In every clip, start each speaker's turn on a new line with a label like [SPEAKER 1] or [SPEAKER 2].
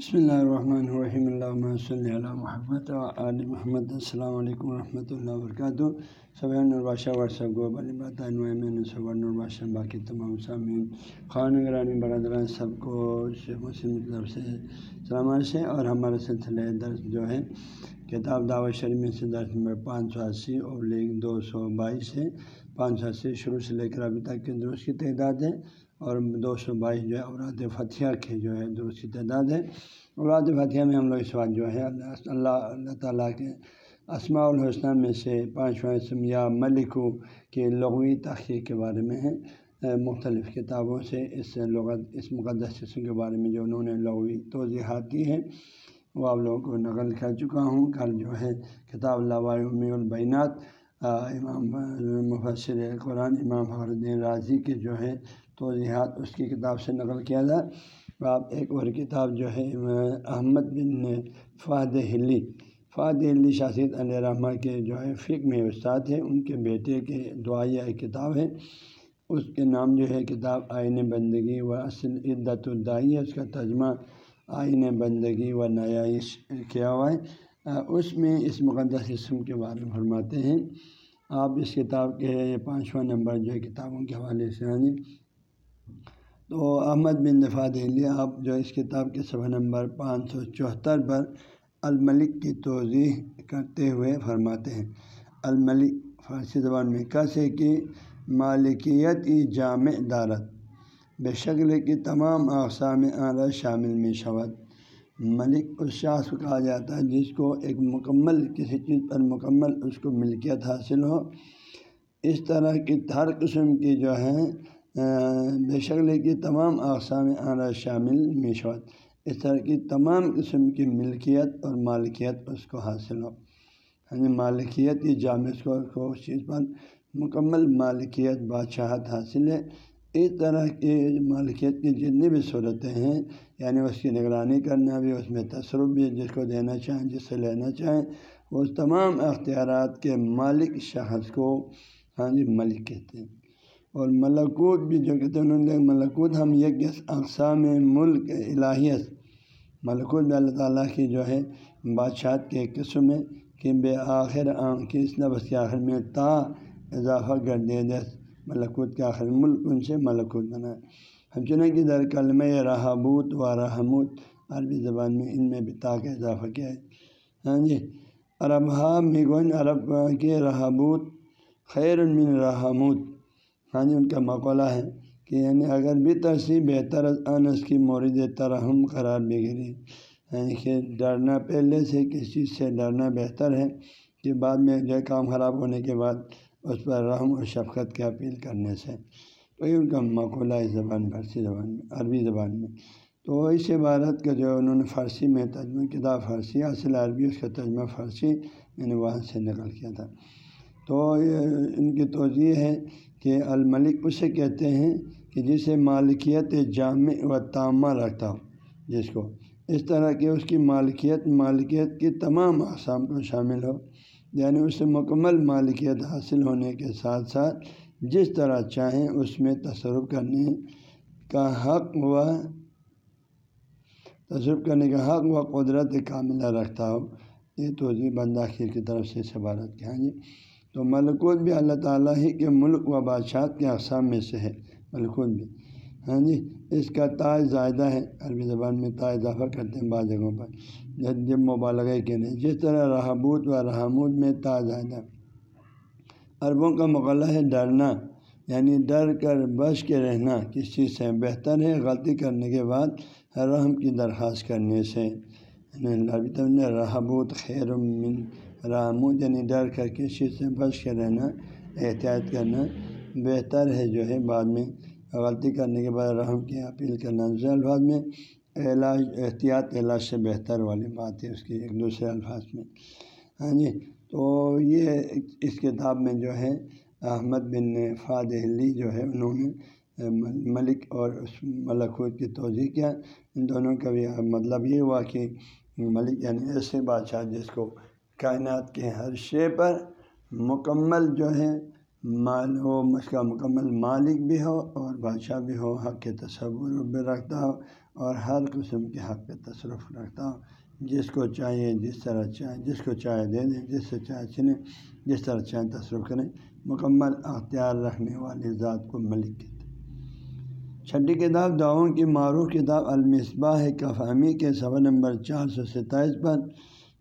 [SPEAKER 1] بسم اللہ الرحمن الرحیم اللہ صلی اللہ محمد علیہ محمد، السلام علیکم ورحمۃ اللہ وبرکاتہ۔ صبح الباشہ ورثہ گو الباشہ باقی تمام سامعین خان گرانی برادران، سب کو مسلم طرف سے سلامت سے اور ہمارے سلسلے درس جو ہے، کتاب دعوت شریف سے درس نمبر پانچ سو اسی اور لیگ دو سو بائیس ہے۔ پانچ سو اسی شروع سے لے کر ابھی تک کے درست کی تعداد ہے۔ اور دو سو بائیس جو ہے اوراد فتح کے جو ہے درست تعداد ہے۔ اوراد فتح میں ہم لوگ اس وقت جو ہے اللہ اللہ تعالیٰ کے اسماء الحسنہ میں سے پانچواں اسم یا ملکو کے لغوی تحقیق کے بارے میں ہے۔ مختلف کتابوں سے اس لغت، اس مقدس قسم کے بارے میں جو انہوں نے لغوی توضیحات کی ہیں، وہ آپ لوگوں کو نقل کر چکا ہوں۔ کل جو ہے کتاب اللہ البینات امام مفسر قرآن امام فخر الدین راضی کے جو ہے توضیحات اس کی کتاب سے نقل کیا تھا۔ آپ ایک اور کتاب جو ہے احمد بن فہد ہلی۔ فہد ہلی شاست علیہ رحمٰ کے جو ہے فک میں استاد ہیں۔ ان کے بیٹے کے دعائیہ ایک کتاب ہے۔ اس کے نام جو ہے، کتاب آئین بندگی و اصل عدت الدائی ہے۔ اس کا ترجمہ آئین بندگی و نیائش کیا ہوا ہے۔ اس میں اس مقدس اسم کے بارے میں فرماتے ہیں۔ آپ اس کتاب کے پانچواں نمبر جو ہے، کتابوں کے حوالے سے آئیں تو احمد بن دفاع دہلی، آپ جو اس کتاب کے صفحہ نمبر پانچ سو چوہتر پر الملک کی توضیح کرتے ہوئے فرماتے ہیں۔ الملک فارسی زبان میں کیسے کہ مالکیت ای جامع دارت، بے شکل کی تمام اقسام عرض شامل میں شود ملک اس شخص کو کہا جاتا ہے جس کو ایک مکمل کسی چیز پر مکمل اس کو ملکیت حاصل ہو۔ اس طرح کی ہر قسم کی جو ہے بے شکل کی تمام اقسام اعلیٰ شامل میشوت اس طرح کی تمام قسم کی ملکیت اور مالکیت اس کو حاصل ہو۔ یعنی مالکیت کی جامع کو اس چیز پر مکمل مالکیت بادشاہت حاصل ہے۔ اس طرح کی مالکیت کی جتنی بھی صورتیں ہیں یعنی اس کی نگرانی کرنا بھی، اس میں تصرف بھی، جس کو دینا چاہیں، جس سے لینا چاہیں، وہ تمام اختیارات کے مالک شخص کو ہاں جی ملک کہتے ہیں۔ اور ملکوت بھی جو کہتے ہیں انہوں نے ملکوت ہم یک اقسام ملک الہیت، ملکوت بھی اللہ تعالیٰ کی جو ہے بادشاہت کے قسم ہے کہ بے آخر آن کی اس نفس کے آخر میں تا اضافہ کر دے دے، ملکوت کے آخر ملک ان سے ملکوت بنا ہم چنیں کہ در کلمہ رہابوت و رحموت، عربی زبان میں ان میں بھی تا کا اضافہ کیا ہے۔ ہاں جی عرب ہا میگون عرب کے رہابوت خیر من رحموت ہاں جی ان کا مقولہ ہے کہ یعنی اگر بھی ترسی بہتر انس کی مورد ترہم قرار بگڑی یعنی کہ ڈرنا پہلے سے کسی چیز سے ڈرنا بہتر ہے کہ بعد میں جو کام خراب ہونے کے بعد اس پر رحم اور شفقت کی اپیل کرنے سے۔ تو یہ ان کا مقولہ ہے زبان فارسی زبان میں، عربی زبان میں۔ تو اس عبارت کا جو انہوں نے فارسی میں ترجمہ کتاب فارسی اصل عربی، اس کا ترجمہ فارسی میں نے وہاں سے نقل کیا تھا۔ تو ان کی توجہ ہے کہ الملک اسے کہتے ہیں کہ جسے مالکیت جامع و تامہ رکھتا ہو، جس کو اس طرح کہ اس کی مالکیت مالکیت کی تمام اقسام کو شامل ہو یعنی اسے مکمل مالکیت حاصل ہونے کے ساتھ ساتھ جس طرح چاہیں اس میں تصرف کرنے کا حق و تصرف کرنے کا حق و قدرت کاملہ رکھتا ہو۔ یہ توضیع بندہ خیر کی طرف سے عبارت کیا ہاں جی۔ تو ملکوت بھی اللہ تعالیٰ ہی کے ملک و بادشاہت کے اقسام میں سے ہے، ملکوت بھی۔ ہاں جی اس کا تاج زائدہ ہے۔ عربی زبان میں تا اضافہ کرتے ہیں بعض جگہوں پر۔ جب مبالغہ کے نہیں جس طرح رحبوت و رحمود میں تا زائدہ۔ عربوں کا مغلہ ہے ڈرنا یعنی ڈر کر بچ کے رہنا۔ کس چیز سے؟ بہتر ہے غلطی کرنے کے بعد رحم کی درخواست کرنے سے۔ یعنی رحبوت خیر من رامود یعنی ڈر کر کے چیز سے بچ کے رہنا، احتیاط کرنا بہتر ہے جو ہے بعد میں غلطی کرنے کے بعد رحم کی اپیل کرنا۔ دوسرے الفاظ میں علاج، احتیاط علاج سے بہتر والی بات ہے اس کی ایک دوسرے الفاظ میں۔ ہاں جی تو یہ اس کتاب میں جو ہے احمد بن فادلی جو ہے انہوں نے ملک اور اس ملکوت کی توضیع کیا۔ ان دونوں کا بھی مطلب یہ ہوا کہ ملک یعنی ایسے بادشاہ جس کو کائنات کے ہر شے پر مکمل جو ہے، مال ہو، اس کا مکمل مالک بھی ہو اور بادشاہ بھی ہو، حق کے تصور بھی رکھتا ہو اور ہر قسم کے حق پہ تصرف رکھتا ہوں جس کو چاہیے جس طرح چاہے، جس کو چاہے دے دیں، جس سے چاہے چنیں جس طرح چاہے تصرف کریں۔ مکمل اختیار رکھنے والی ذات کو ملک کہتے چھٹی کتاب دعاؤں کی معروف کتاب المصباح کفہمی کے صفحہ نمبر چار سو ستائیس پر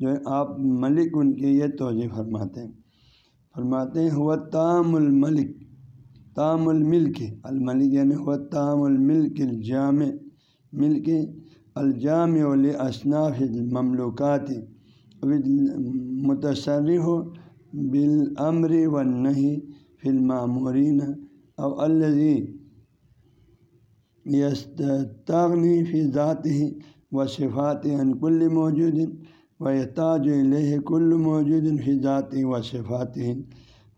[SPEAKER 1] جو ہے آپ ملک ان کی یہ توجہ فرماتے ہیں۔ فرماتے ہیں، ہوا تام الملک تام الملک الملک یعنی ہوا تام الملک الجامع، ملک الجام اصناف مملوکات متصر ہو بالامر و نہیں فلمامورین او الزی یستغنی فی ذات ہی و صفات ان کل موجود و تاج الہ کل موجود فی ذات و صفات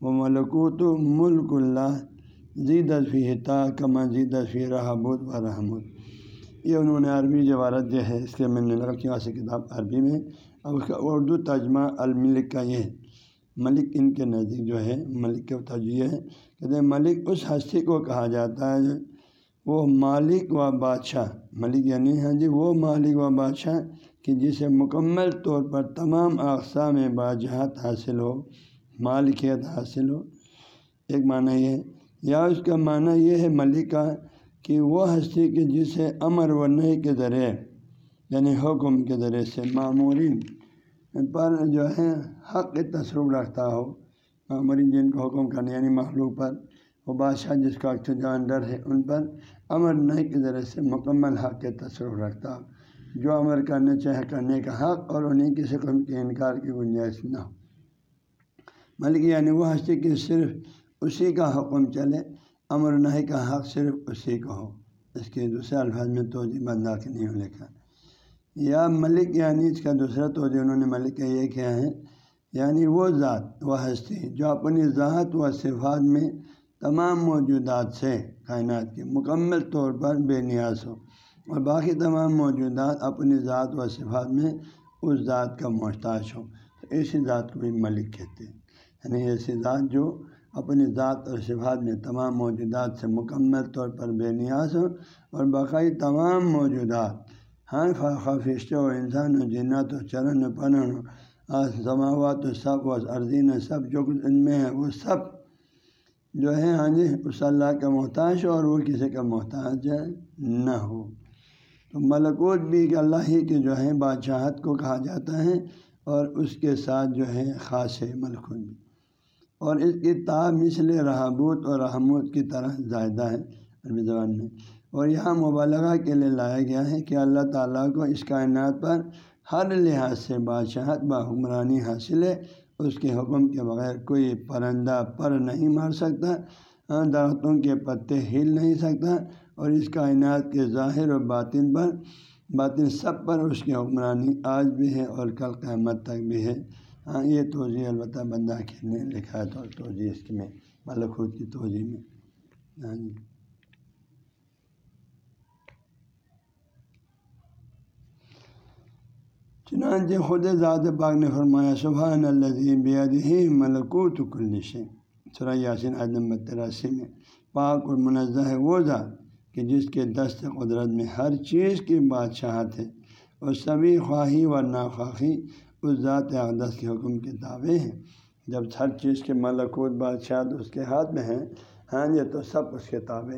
[SPEAKER 1] و ملکوت ملک اللہ زید فی تا کما زید فی رحبود و رحمود یہ انہوں نے عربی عبارت جو ہے اس کے میں نے لگا کیوں سے کتاب عربی میں۔ اب اس کا اردو ترجمہ الملک کا یہ ہے۔ ملک ان کے نزدیک جو ہے، ملک کا تجزیہ ہے۔ کہتے ہیں ملک اس ہستی کو کہا جاتا ہے وہ مالک و بادشاہ۔ ملک یعنی ہاں جی وہ مالک و بادشاہ کہ جسے مکمل طور پر تمام اقسام باجہات حاصل ہو، مالکیت حاصل ہو۔ ایک معنی یہ ہے، یا اس کا معنی یہ ہے ملک کا کہ وہ ہستی کہ جسے امر و نہیں کے ذریعے یعنی حکم کے ذریعے سے معمورین پر جو ہے حق تصرف رکھتا ہو۔ معمورین جن کو حکم کرنے یعنی مخلوق پر، وہ بادشاہ جس کا جو انڈر ہے، ان پر امر نہیں کے ذریعے سے مکمل حق کے تصرف رکھتا ہو۔ جو امر کرنے، چاہے کرنے کا حق اور انہیں کسی قسم کے انکار کی گنجائش نہ ہو۔ ملک یعنی وہ ہستی کہ صرف اسی کا حکم چلے، امر نہیں کا حق صرف اسی کا ہو۔ اس کے دوسرے الفاظ میں توجہ بندہ کے نہیں ہو لکھا۔ یا ملک یعنی اس کا دوسرا توجہ، انہوں نے ملک کا یہ کیا ہے یعنی وہ ذات، وہ ہستی جو اپنی ذات و صفات میں تمام موجودات سے کائنات کے مکمل طور پر بے نیاز ہو۔ اور باقی تمام موجودات اپنی ذات و صفات میں اس ذات کا محتاج ہو تو ایسی ذات کو بھی ملک کہتے ہیں۔ یعنی ایسی ذات جو اپنی ذات اور صفات میں تمام موجودات سے مکمل طور پر بے نیاز ہو اور باقی تمام موجودات، ہر فرشتے و انسان و جنات و چرن و پنن و سماوات و سب و عرضین سب جو کچھ ان میں ہے، وہ سب جو ہے ہاں جی اس اللہ کا محتاج ہو اور وہ کسی کا محتاج نہ ہو۔ تو ملکوت بھی اللہ ہی کے جو ہے بادشاہت کو کہا جاتا ہے اور اس کے ساتھ جو ہے خاص ہے ملکوت بھی۔ اور اس کی تا مثل رحبوت اور رحمود کی طرح زائدہ ہے عربی زبان میں۔ اور یہاں مبالغہ کے لیے لایا گیا ہے کہ اللہ تعالیٰ کو اس کائنات پر ہر لحاظ سے بادشاہت حکمرانی حاصل ہے۔ اس کے حکم کے بغیر کوئی پرندہ پر نہیں مار سکتا درختوں کے پتے ہل نہیں سکتا اور اس کائنات کے ظاہر و باطن پر، باطن سب پر اس کی حکمرانی آج بھی ہے اور کل قیامت تک بھی ہے۔ ہاں یہ توجہ البتہ بندہ کے نے لکھا ہے تو توجہ اس میں مطلب ملکوت کی توجہ میں۔ ہاں جی۔ چنانچہ خود ذات پاک نے فرمایا، سبحان ہی ملکوت کلش سرا یاسین عید نمبر تراسی میں پاک اور منزہ ہے وہ ذات۔ کہ جس کے دست قدرت میں ہر چیز کی بادشاہت ہے اور سبھی خواہی و ناخواہی اس ذات اقدس کے حکم کے تابع ہیں۔ جب ہر چیز کے ملکوت بادشاہت اس کے ہاتھ میں ہیں ہاں یہ تو سب اس کے تابع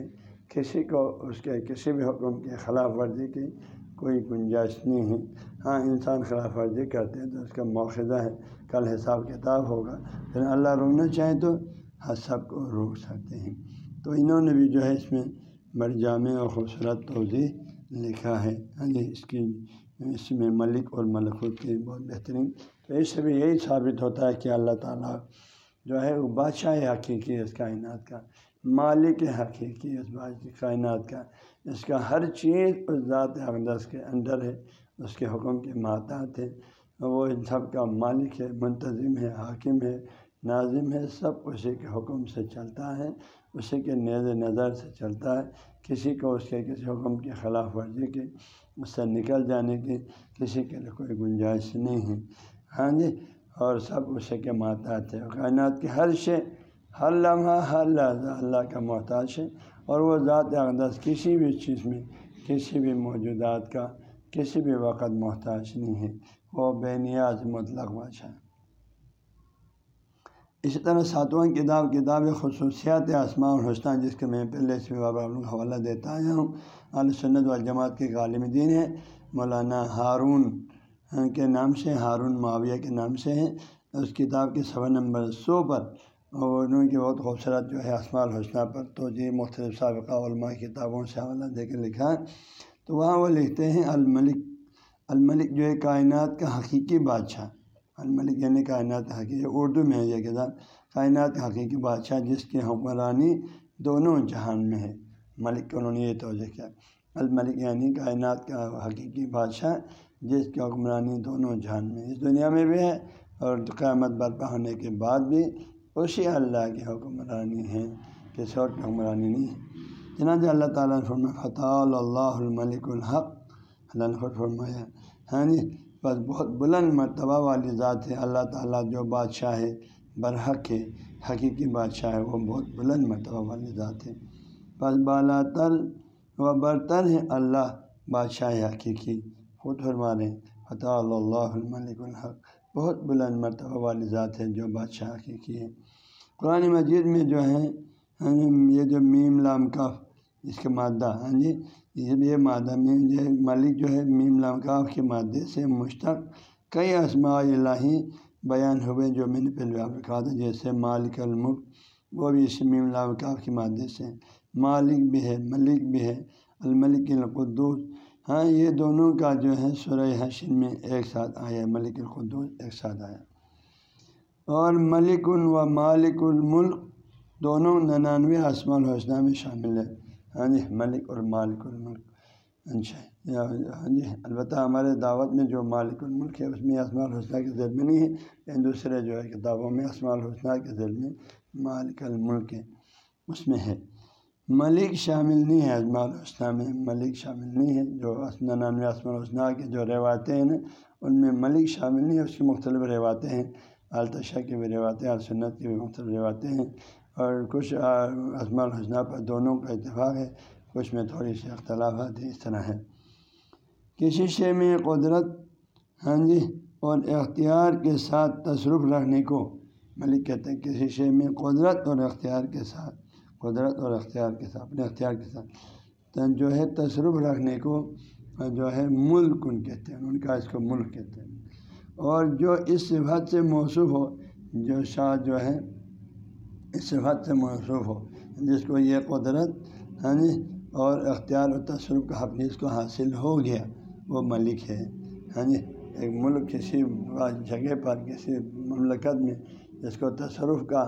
[SPEAKER 1] کسی کو اس کے کسی بھی حکم کے خلاف ورزی کی کوئی گنجائش نہیں ہے۔ ہاں انسان خلاف ورزی کرتے ہیں تو اس کا موخذہ ہے، کل حساب کتاب ہوگا۔ پھر اللہ روکنا چاہیں تو ہر سب کو روک سکتے ہیں۔ تو انہوں نے بھی جو ہے اس میں بڑی جامع اور خوبصورت توضیع لکھا ہے۔ ہاں جی اس کی، اس میں ملک اور ملکوت کی بہت بہترین۔ تو اس سے بھی یہی ثابت ہوتا ہے کہ اللہ تعالیٰ جو ہے وہ بادشاہ حقیقی ہے اس کائنات کا، مالک حقیقی اس بادشاہ کائنات کا۔ اس کا ہر چیز اس ذات اقدس کے اندر ہے، اس کے حکم کے ماتحت ہے۔ وہ ان سب کا مالک ہے، منتظم ہے، حاکم ہے، ناظم ہے، سب اسی کے حکم سے چلتا ہے۔ اسی کے نیز نظر سے چلتا ہے۔ کسی کو اس کے کسی حکم کی خلاف ورزی کی، اس سے نکل جانے کی کسی کے لیے کوئی گنجائش نہیں ہے۔ ہاں جی؟ اور سب اسی کے ماتحت ہے کائنات کے ہر شے، ہر لمحہ، ہر لحظہ اللہ کا محتاج ہے۔ اور وہ ذات اقدس کسی بھی چیز میں، کسی بھی موجودات کا، کسی بھی وقت محتاج نہیں ہے۔ وہ بے نیاز مطلق بادشاہ اسی طرح ساتواں کتاب کتاب خصوصیات آسمان اور حسنہ جس کے میں پہلے سے حوالہ دیتا آیا ہوں۔ علیہ والجماعت کے عالم دین ہے، مولانا ہارون ہاں، کے نام سے، ہارون معاویہ کے نام سے ہے اس کتاب کے سوا نمبر سو پر، اور انہوں کی بہت خوبصورت جو ہے اسماع الحسنہ پر تو جی مختلف سابقہ علماء کتابوں سے حوالہ دے کے لکھا تو وہاں وہ لکھتے ہیں، الملک الملک جو ہے کائنات کا حقیقی بادشاہ۔ الملک یعنی کائنات حقیقی، اردو میں ہے یہ کتاب کائنات حقیقی بادشاہ جس کی حکمرانی دونوں جہان میں ہے۔ ملک انہوں نے یہ توجہ کیا۔ الملک یعنی کائنات کا حقیقی بادشاہ جس کی حکمرانی دونوں جہان میں اس دنیا میں بھی ہے اور قیامت برپا ہونے کے بعد بھی اسی اللہ کی حکمرانی ہے۔ کسی اور کی حکمرانی نہیں ہے۔ چنانچہ اللہ تعالیٰ نے فرمایا فتح اللہ الملک الحق۔ اللہ نے فرمایا ہاں جی بس بہت بلند مرتبہ والی ذات ہے۔ اللہ تعالیٰ جو بادشاہ ہے، برحق ہے، حقیقی بادشاہ ہے، وہ بہت بلند مرتبہ والی ذات ہے۔ بس بالا تر و برتر ہے اللہ، بادشاہ حقیقی۔ خود فرما رہے فتح اللہ الملک الحق۔ بہت بلند مرتبہ والی ذات ہے جو بادشاہ حقیقی ہے۔ قرآن مجید میں جو ہے یہ جو میم لام کف اس کے مادہ ہاں جی یہ مادہ میم جو ہے، ملک جو ہے، میم لمکاف کے مادے سے مشتق کئی اسماء الہی بیان ہوئے جو میں نے پہلے آپ کہا تھا، جیسے مالک الملک، وہ بھی اس میم لمکاف کے مادے سے۔ مالک بھی ہے، ملک بھی ہے، الملک القدوس۔ ہاں یہ دونوں کا جو ہے سورہ حشن میں ایک ساتھ آیا، ملک القدوس ایک ساتھ آیا۔ اور ملک ال و مالک الملک دونوں ننانوے اسمان الحسنہ میں شامل ہے۔ ہاں جی ملک اور مالک الملک۔ اچھا ہاں جی البتہ ہمارے دعوت میں جو مالک الملک ہے، اس میں اسماع الحسنہ کے ذریعے نہیں ہے، لیکن دوسرے جو ہے کتابوں میں اسماع الحسنہ کے ذریعے میں مالک الملک ہے، اس میں ہے۔ ملک شامل نہیں ہے اسماع الحسنہ میں ملک شامل نہیں ہے، جو ننانوے اسماع الحسنہ کے جو روایتیں ہیں، ان میں ملک شامل نہیں ہے، اس کی مختلف روایتیں ہیں۔ التشا کی بھی روایتیں السنت کی بھی مختلف روایتیں ہیں۔ اور کچھ اسماء الحسنہ پر دونوں کا اتفاق ہے، کچھ میں تھوڑی سی اختلافات اس طرح ہے کسی شے میں قدرت ہاں جی اور اختیار کے ساتھ تصرف رکھنے کو، ملک کہتے ہیں کسی شے میں قدرت اور اختیار کے ساتھ، قدرت اور اختیار کے ساتھ، اپنے اختیار کے ساتھ۔ جو ہے تصرف رکھنے کو جو ہے ملک ان کہتے ہیں، ان کا اس کو ملک کہتے ہیں۔ اور جو اس صفت سے موصوف ہو، جو شاہ جو ہے صفت سے موصوف ہو، جس کو یہ قدرت ہاں جی اور اختیار و تصرف کا حق جس کو حاصل ہو گیا، وہ ملک ہے۔ ہاں جی ایک ملک کسی جگہ پر، کسی مملکت میں، جس کو تصرف کا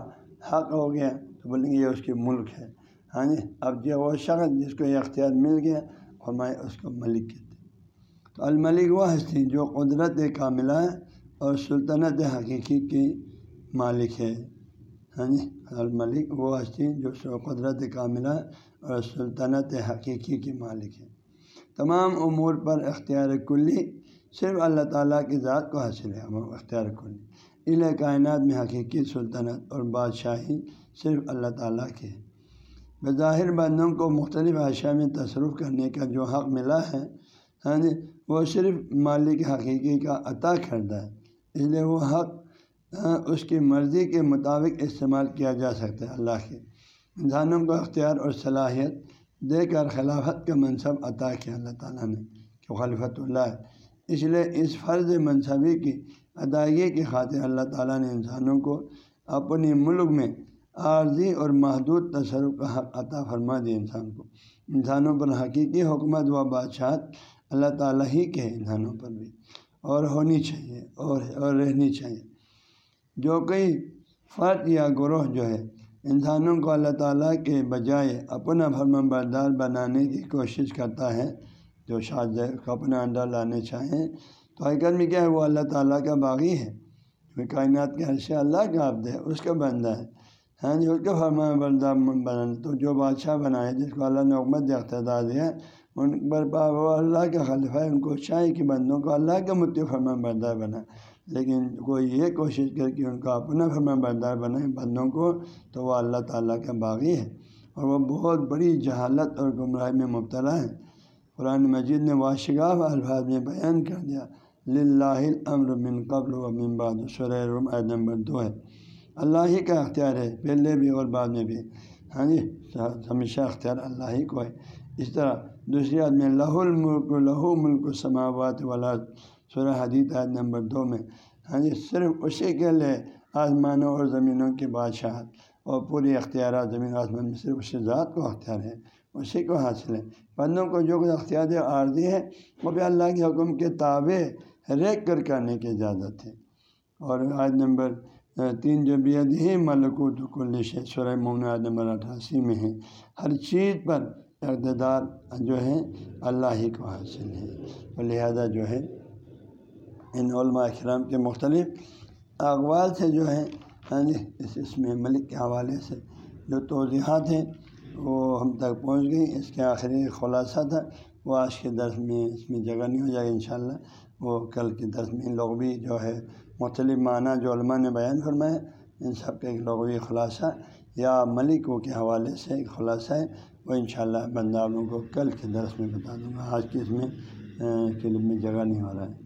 [SPEAKER 1] حق ہو گیا، تو بولیں گے یہ اس کی ملک ہے۔ ہاں جی اب جو وہ شخص جس کو یہ اختیار مل گیا، فرمائے اس کو ملک کہتے ہیں۔ تو الملک وہ ہستی جو قدرت کاملہ ہے اور سلطنت حقیقی کی مالک ہے۔ ہاں جی الملک وہ ہستی جو سو قدرت کاملہ اور سلطنت حقیقی کی مالک ہے۔ تمام امور پر اختیار کلی صرف اللہ تعالیٰ کی ذات کو حاصل ہے اختیار کلی۔ الا کائنات میں حقیقی سلطنت اور بادشاہی صرف اللہ تعالیٰ کی ہے۔ بظاہر بندوں کو مختلف اشیاء میں تصرف کرنے کا جو حق ملا ہے ہاں جی وہ صرف مالک حقیقی کا عطا کردہ ہے، اس لیے وہ حق ہاں، اس کی مرضی کے مطابق استعمال کیا جا سکتا ہے اللہ کے۔ انسانوں کو اختیار اور صلاحیت دے کر خلافت کا منصب عطا کیا اللہ تعالیٰ نے، کہ خلفت اللہ ہے۔ اس لیے اس فرض منصبی کی ادائیگی کی خاطر اللہ تعالیٰ نے انسانوں کو اپنے ملک میں عارضی اور محدود تصرف کا حق عطا فرما دیا انسان کو۔ انسانوں پر حقیقی حکومت و بادشاہت اللہ تعالیٰ ہی کے انسانوں پر بھی۔ اور ہونی چاہیے، اور اور رہنی چاہیے۔ جو کئی فرد یا گروہ جو ہے، انسانوں کو اللہ تعالیٰ کے بجائے اپنا فرم بردار بنانے کی کوشش کرتا ہے، جو شاد کو اپنا انڈر لانے چاہیں۔ تو حقیقت میں کیا ہے، وہ اللہ تعالیٰ کا باغی ہے۔ کائنات کے عرصے اللہ کا عبد ہے، اس کا بندہ ہے۔ ہاں جی اس کا فرما بردار بنانا۔ تو جو بادشاہ بنائے، جس کو اللہ نے حکمت اقتدار دیا، ان پر وہ اللہ کا خلفہ ہے۔ ان کو چاہیے کہ بندوں کو اللہ کا متع فرما بردار بنائے لیکن کوئی یہ کوشش کر کے ان کا اپنا فرما بردار بنائے بندوں کو، تو وہ اللہ تعالیٰ کا باغی ہے اور وہ بہت بڑی جہالت اور گمراہی میں مبتلا ہے قرآن مجید نے واشگاف الفاظ میں بیان کر دیا لمر من قبل و من بعد۔ سورہ عید نمبر دو ہے۔ اللہ ہی کا اختیار ہے، پہلے بھی اور بعد میں بھی۔ ہاں جی ہمیشہ اختیار اللہ ہی کو ہے۔ اس طرح دوسری عید میں لہ الملک، لہو ملک سماوات والا سورہ حدیث عید نمبر دو میں۔ ہاں جی صرف اسی کے لیے آسمانوں اور زمینوں کی بادشاہت اور پوری اختیارات زمین آسمان میں صرف اسی ذات کو اختیار ہے، اسی کو حاصل ہے۔ بندوں کو جو کچھ اختیار عارضی ہے وہ بھی اللہ کے حکم کے تابع ریک کر کرنے کی اجازت ہے۔ اور آج نمبر تین جو بید ہی ملکوت کلش ہے سورہ مومن آج نمبر اٹھاسی میں ہے۔ ہر چیز پر اقتدار جو ہے اللہ ہی کو حاصل ہے اور لہذا جو ہے ان علماء اکرام کے مختلف اقوال سے جو ہے ہاں جی اس اس میں ملک کے حوالے سے جو توضیحات ہیں، وہ ہم تک پہنچ گئی اس کے آخری خلاصہ تھا، وہ آج کے درس میں اس میں جگہ نہیں ہو جائے گا انشاءاللہ۔ وہ کل کے درس میں لوگ بھی جو ہے، مختلف معنیٰ جو علماء نے بیان فرمائے، ان سب کا ایک لغوی خلاصہ یا ملکوں کے حوالے سے ایک خلاصہ ہے۔ وہ انشاءاللہ شاء اللہ کو کل کے درس میں بتا دوں گا۔ آج کے اس میں کلب میں جگہ نہیں ہو رہا ہے۔